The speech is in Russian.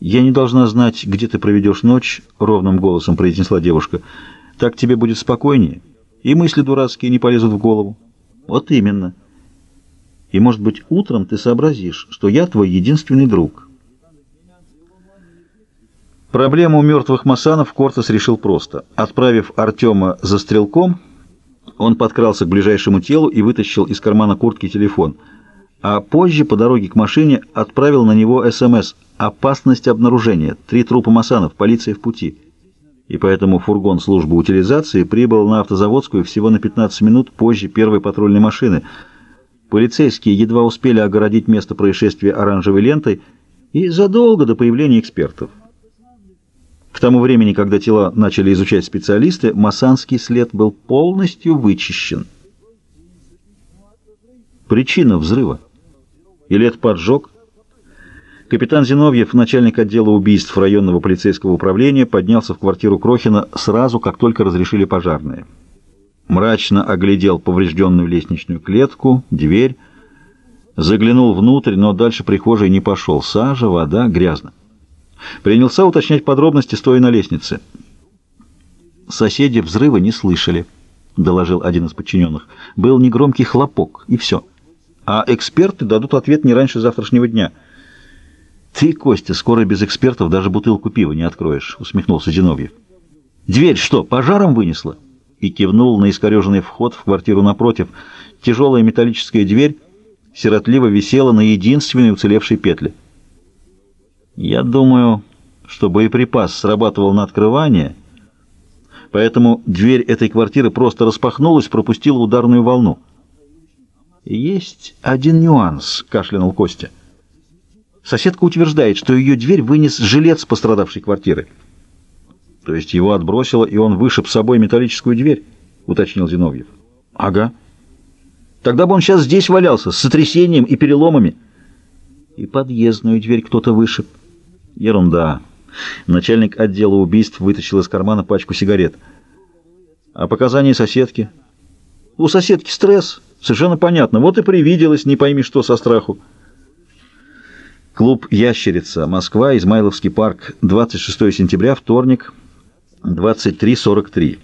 «Я не должна знать, где ты проведешь ночь», — ровным голосом произнесла девушка. «Так тебе будет спокойнее, и мысли дурацкие не полезут в голову». «Вот именно. И, может быть, утром ты сообразишь, что я твой единственный друг». Проблему мертвых масанов Кортес решил просто. Отправив Артема за стрелком, он подкрался к ближайшему телу и вытащил из кармана куртки телефон, а позже по дороге к машине отправил на него СМС «Опасность обнаружения. Три трупа масанов. Полиция в пути». И поэтому фургон службы утилизации прибыл на автозаводскую всего на 15 минут позже первой патрульной машины. Полицейские едва успели огородить место происшествия оранжевой лентой и задолго до появления экспертов. К тому времени, когда тела начали изучать специалисты, масанский след был полностью вычищен. Причина взрыва? Или это поджог? Капитан Зиновьев, начальник отдела убийств районного полицейского управления, поднялся в квартиру Крохина сразу, как только разрешили пожарные. Мрачно оглядел поврежденную лестничную клетку, дверь, заглянул внутрь, но дальше прихожей не пошел. Сажа, вода, грязно. Принялся уточнять подробности, стоя на лестнице. «Соседи взрыва не слышали», — доложил один из подчиненных. «Был негромкий хлопок, и все. А эксперты дадут ответ не раньше завтрашнего дня». «Ты, Костя, скоро без экспертов даже бутылку пива не откроешь», — усмехнулся Зиновьев. «Дверь что, пожаром вынесла?» И кивнул на искореженный вход в квартиру напротив. Тяжелая металлическая дверь сиротливо висела на единственной уцелевшей петле. «Я думаю, что боеприпас срабатывал на открывание, поэтому дверь этой квартиры просто распахнулась, пропустила ударную волну». «Есть один нюанс», — кашлянул Костя. Соседка утверждает, что ее дверь вынес жилец пострадавшей квартиры. То есть его отбросило, и он вышиб с собой металлическую дверь, уточнил Зиновьев. Ага. Тогда бы он сейчас здесь валялся, с сотрясением и переломами. И подъездную дверь кто-то вышиб. Ерунда. Начальник отдела убийств вытащил из кармана пачку сигарет. А показания соседки? У соседки стресс. Совершенно понятно. Вот и привиделось, не пойми что со страху. Клуб «Ящерица», Москва, Измайловский парк, 26 сентября, вторник, 23.43.